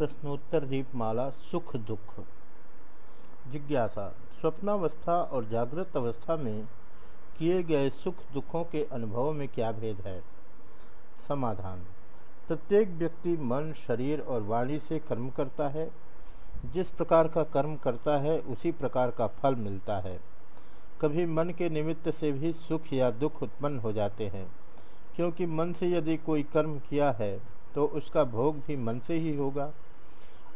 प्रश्नोत्तर दीपमाला, सुख दुख। जिज्ञासा, स्वप्नावस्था और जागृत अवस्था में किए गए सुख दुखों के अनुभव में क्या भेद है? समाधान। प्रत्येक व्यक्ति मन, शरीर और वाणी से कर्म करता है। जिस प्रकार का कर्म करता है, उसी प्रकार का फल मिलता है। कभी मन के निमित्त से भी सुख या दुख उत्पन्न हो जाते हैं। क्योंकि मन से यदि कोई कर्म किया है तो उसका भोग भी मन से ही होगा।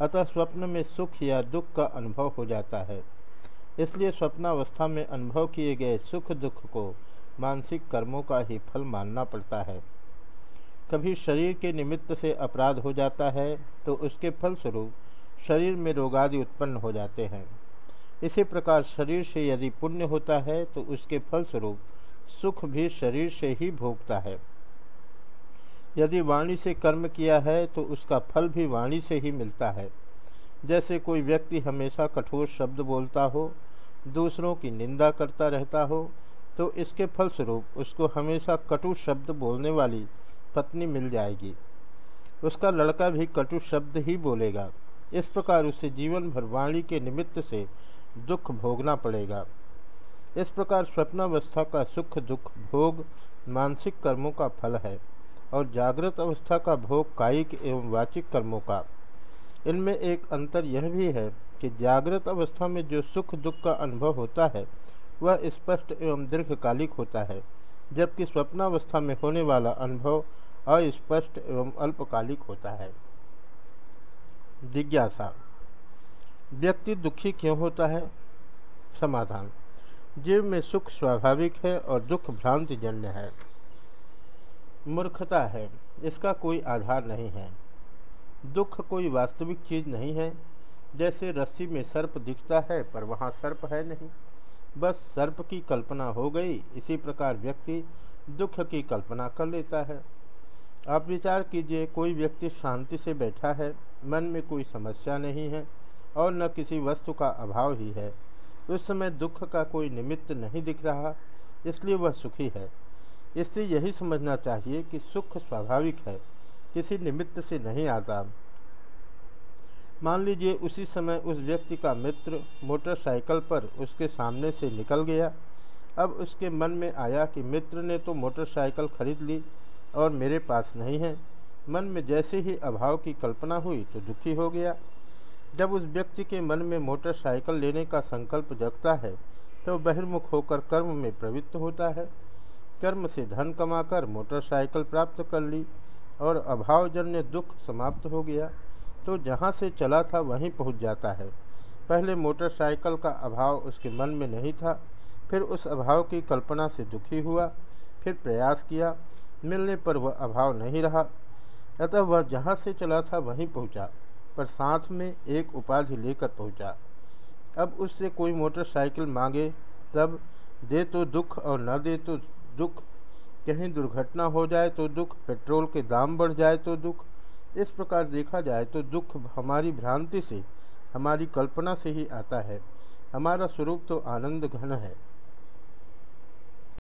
अतः स्वप्न में सुख या दुख का अनुभव हो जाता है। इसलिए स्वप्नावस्था में अनुभव किए गए सुख दुख को मानसिक कर्मों का ही फल मानना पड़ता है। कभी शरीर के निमित्त से अपराध हो जाता है तो उसके फलस्वरूप शरीर में रोगादि उत्पन्न हो जाते हैं। इसी प्रकार शरीर से यदि पुण्य होता है तो उसके फलस्वरूप सुख भी शरीर से ही भोगता है। यदि वाणी से कर्म किया है तो उसका फल भी वाणी से ही मिलता है। जैसे कोई व्यक्ति हमेशा कठोर शब्द बोलता हो, दूसरों की निंदा करता रहता हो तो इसके फलस्वरूप उसको हमेशा कटु शब्द बोलने वाली पत्नी मिल जाएगी। उसका लड़का भी कटु शब्द ही बोलेगा। इस प्रकार उसे जीवन भर वाणी के निमित्त से दुख भोगना पड़ेगा। इस प्रकार स्वप्नावस्था का सुख दुख भोग मानसिक कर्मों का फल है। और जागृत अवस्था का भोग कायिक एवं वाचिक कर्मों का। इनमें एक अंतर यह भी है कि जागृत अवस्था में जो सुख दुख का अनुभव होता है, वह स्पष्ट एवं दीर्घकालिक होता है, जबकि स्वप्नावस्था में होने वाला अनुभव अस्पष्ट एवं अल्पकालिक होता है। जिज्ञासा। व्यक्ति दुखी क्यों होता है? समाधान। जीव में सुख स्वाभाविक है और दुख भ्रांतिजन्य है। मूर्खता है, इसका कोई आधार नहीं है। दुख कोई वास्तविक चीज़ नहीं है, जैसे रस्सी में सर्प दिखता है, पर वहाँ सर्प है नहीं। बस सर्प की कल्पना हो गई, इसी प्रकार व्यक्ति दुख की कल्पना कर लेता है। आप विचार कीजिए, कोई व्यक्ति शांति से बैठा है, मन में कोई समस्या नहीं है, और न किसी वस्तु का अभाव ही है। उस समय दुख का कोई निमित्त नहीं दिख रहा, इसलिए वह सुखी है। इससे यही समझना चाहिए कि सुख स्वाभाविक है, किसी निमित्त से नहीं आता। मान लीजिए उसी समय उस व्यक्ति का मित्र मोटरसाइकिल पर उसके सामने से निकल गया। अब उसके मन में आया कि मित्र ने तो मोटरसाइकिल खरीद ली और मेरे पास नहीं है। मन में जैसे ही अभाव की कल्पना हुई तो दुखी हो गया। जब उस व्यक्ति के मन में मोटरसाइकिल लेने का संकल्प जगता है तो बहिर्मुख होकर कर्म में प्रवृत्त होता है। कर्म से धन कमाकर मोटरसाइकिल प्राप्त कर ली और अभावजन्य दुख समाप्त हो गया तो जहाँ से चला था वहीं पहुँच जाता है। पहले मोटरसाइकिल का अभाव उसके मन में नहीं था, फिर उस अभाव की कल्पना से दुखी हुआ, फिर प्रयास किया, मिलने पर वह अभाव नहीं रहा। अतः वह जहाँ से चला था वहीं पहुँचा, पर साथ में एक उपाधि लेकर पहुँचा। अब उससे कोई मोटरसाइकिल मांगे, तब दे तो दुख और न दे तो दुख। कहीं दुर्घटना हो जाए तो दुख, पेट्रोल के दाम बढ़ जाए तो दुख। इस प्रकार देखा जाए तो दुख हमारी भ्रांति से, हमारी कल्पना से ही आता है। हमारा स्वरूप तो आनंद घन है।